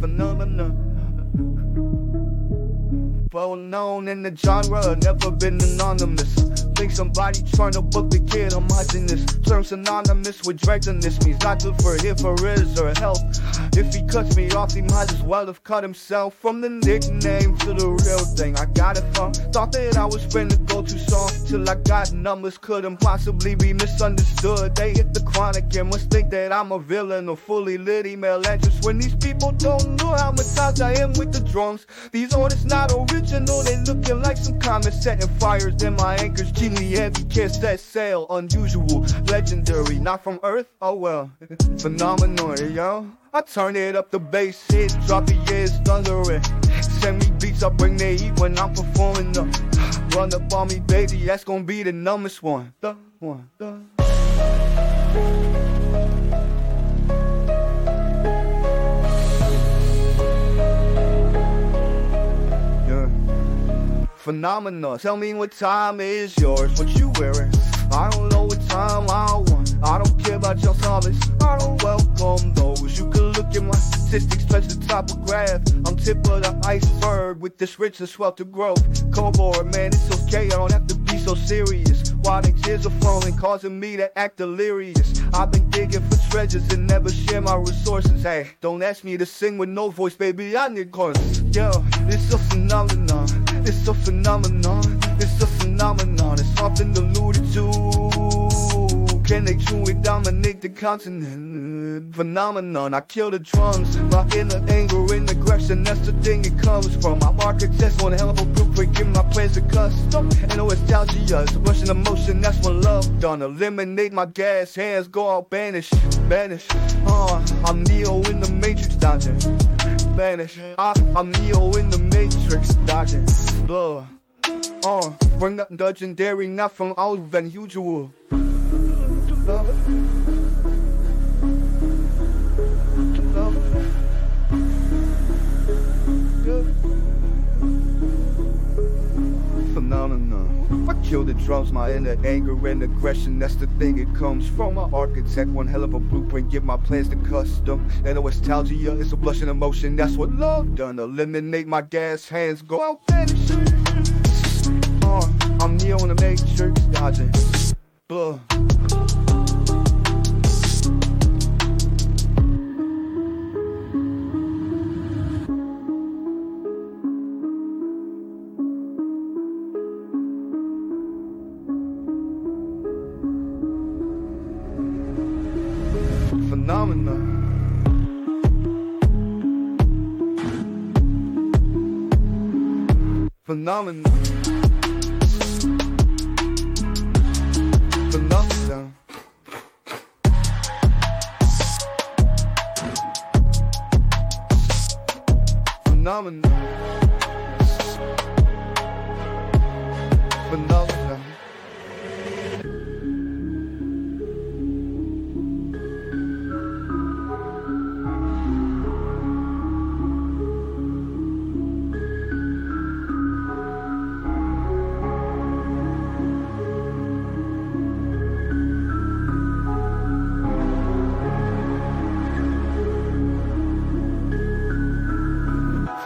Phenomenon. Well known in the genre, never been anonymous. Think somebody trying to book the kid, I'm hiding this. Term synonymous with this means not good for him for his or health. If he cuts me off, he might as well have cut himself. From the nickname to the real thing, I got it from. Thought that I was finna go too soft till I got numbers, couldn't possibly be misunderstood. They hit the chronic and must think that I'm a villain or fully lit email address. When these people don't know how much I am with the drums. These artists not original, they looking like some comments setting fires in my anchors. Genie heavy kiss that sail, unusual, legendary, not from Earth. Oh well, phenomenal, yo. I turn it up the bass, hit, drop the yeah, it's thundering. Send me beats, I bring the heat when I'm performing them. Run up on me, baby, that's gonna be the numbest one. The one, the. Yeah. Phenomenal. Tell me what time is yours, what you wearing. I don't know what time I want. I don't care about your service. I don't welcome those. You can look at my statistics, touch the top of graph. I'm tip of the iceberg with this rich and swelter growth. Cohort, man, it's okay. I don't have to be so serious. While the tears are flowing, causing me to act delirious. I've been digging for treasures and never share my resources. Hey, don't ask me to sing with no voice, baby. I need chorus. Yo, it's a phenomenon. It's a phenomenon. The continent? Phenomenon. I kill the drums. My inner anger and aggression. That's the thing it comes from. I'm architect one hell of a blueprint. Give my plans a custom. And no nostalgia. It's a rushing emotion. That's when love done. Eliminate my gas. Hands go out. Banish. Banish. Uh, I'm Neo in the Matrix dodging. Vanish. I, I'm Neo in the Matrix dodging. Blow. Uh, bring up legendary, not from out than usual. Drums, my inner anger and aggression. That's the thing it comes from. My architect, one hell of a blueprint. Give my plans to custom. And nostalgia is a blushing emotion. That's what love done. Eliminate my gas hands, go out vanishing. Uh, I'm Neo in the Matrix, dodging. Blah. Phenomena. Phenomena. Phenomena. Phenomena.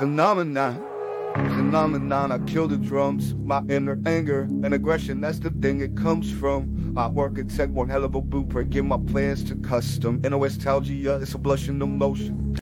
Phenomenon. Phenomenon, I kill the drums, my inner anger and aggression, that's the thing it comes from. I work and take one hell of a blueprint, give my plans to custom. In nostalgia, it's a blushing emotion.